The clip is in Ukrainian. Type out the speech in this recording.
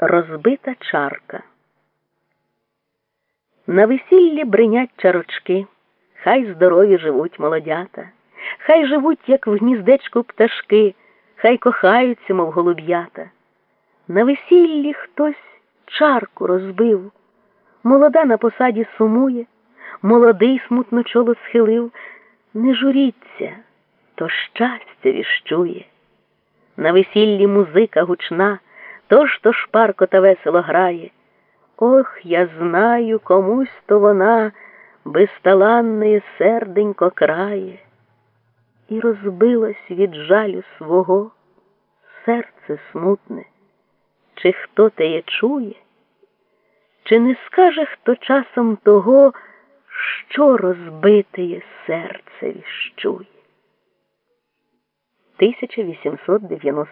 Розбита чарка. На весіллі бринять чарочки, хай здорові живуть молодята, хай живуть, як в гніздечку пташки, хай кохаються, мов голуб'ята. На весіллі хтось чарку розбив, молода на посаді сумує, молодий смутно чоло схилив. Не журіться, то щастя віщує. На весіллі музика гучна, то шпарко та весело грає. Ох, я знаю, комусь то вона безталанне серденько крає, і розбилось від жалю свого серце смутне, чи хто теє чує, чи не скаже хто часом того, що розбитеє серце віщує. 1891